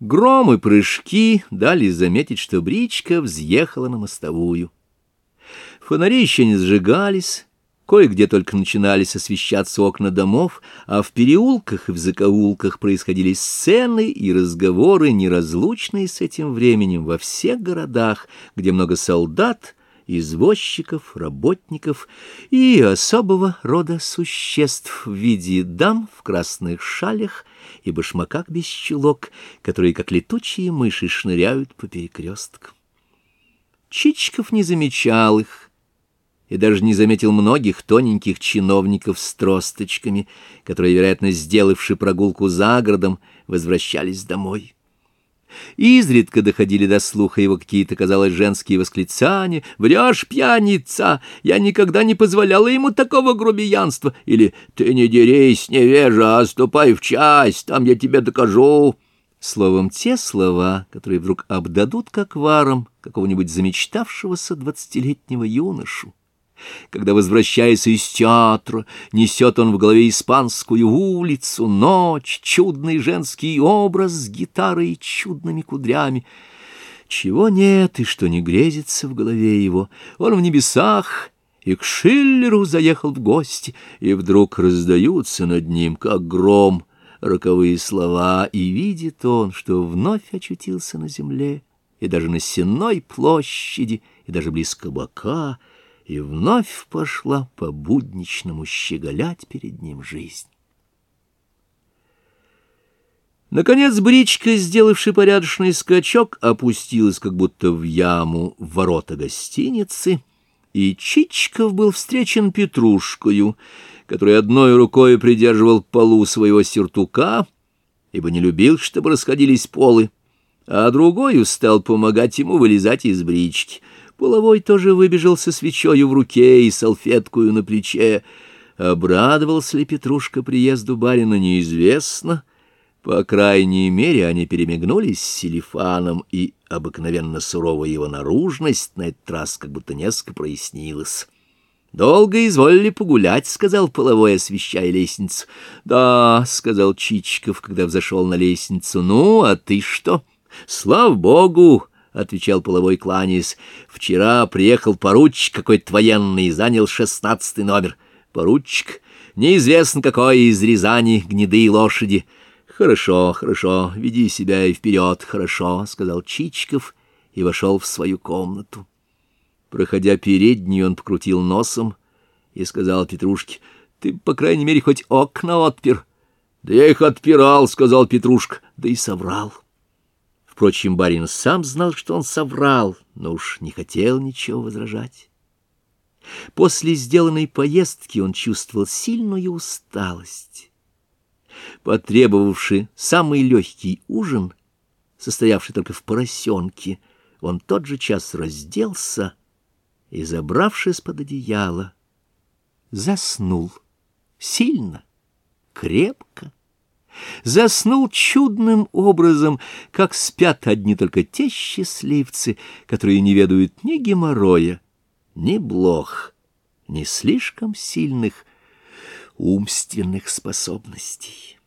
Гром и прыжки дали заметить, что бричка взъехала на мостовую. Фонари еще не сжигались, кое-где только начинались освещаться окна домов, а в переулках и в закоулках происходили сцены и разговоры, неразлучные с этим временем во всех городах, где много солдат, извозчиков, работников и особого рода существ в виде дам в красных шалях и башмаках без чулок, которые, как летучие мыши, шныряют по перекресткам. Чичиков не замечал их и даже не заметил многих тоненьких чиновников с тросточками, которые, вероятно, сделавши прогулку за городом, возвращались домой. Изредка доходили до слуха его какие-то, казалось, женские восклицания. «Врешь, пьяница! Я никогда не позволяла ему такого грубиянства!» Или «Ты не дерись, невежа, а ступай в часть, там я тебе докажу!» Словом, те слова, которые вдруг обдадут как варом какого-нибудь замечтавшегося двадцатилетнего юношу когда, возвращаясь из театра, несет он в голове испанскую улицу, ночь, чудный женский образ с гитарой и чудными кудрями. Чего нет и что не грезится в голове его. Он в небесах и к Шиллеру заехал в гости, и вдруг раздаются над ним, как гром, роковые слова, и видит он, что вновь очутился на земле, и даже на Сенной площади, и даже близ кабака — и вновь пошла по-будничному щеголять перед ним жизнь. Наконец бричка, сделавший порядочный скачок, опустилась как будто в яму в ворота гостиницы, и Чичков был встречен Петрушкою, который одной рукой придерживал полу своего сюртука, ибо не любил, чтобы расходились полы, а другой стал помогать ему вылезать из брички — Половой тоже выбежал со свечою в руке и салфеткою на плече. Обрадовался ли Петрушка приезду барина, неизвестно. По крайней мере, они перемигнулись с Селифаном, и обыкновенно суровая его наружность на этот раз как будто несколько прояснилась. «Долго изволили погулять», — сказал половой, освещая лестницу. «Да», — сказал Чичиков, когда взошел на лестницу. «Ну, а ты что?» «Слава богу!» — отвечал половой, кланяясь. — Вчера приехал поручик какой-то военный и занял шестнадцатый номер. Поручик, неизвестно какой, из Рязани, гнедые лошади. — Хорошо, хорошо, веди себя и вперед, хорошо, — сказал Чичиков и вошел в свою комнату. Проходя переднюю, он покрутил носом и сказал Петрушке, — Ты, по крайней мере, хоть окна отпер. — Да я их отпирал, — сказал Петрушка, — да и соврал. Впрочем, барин сам знал, что он соврал, но уж не хотел ничего возражать. После сделанной поездки он чувствовал сильную усталость. Потребовавший самый легкий ужин, состоявший только в поросенке, он тот же час разделся и, забравшись под одеяло, заснул сильно, крепко заснул чудным образом, как спят одни только те счастливцы, которые не ведают ни геморроя, ни блох, ни слишком сильных умственных способностей.